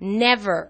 never.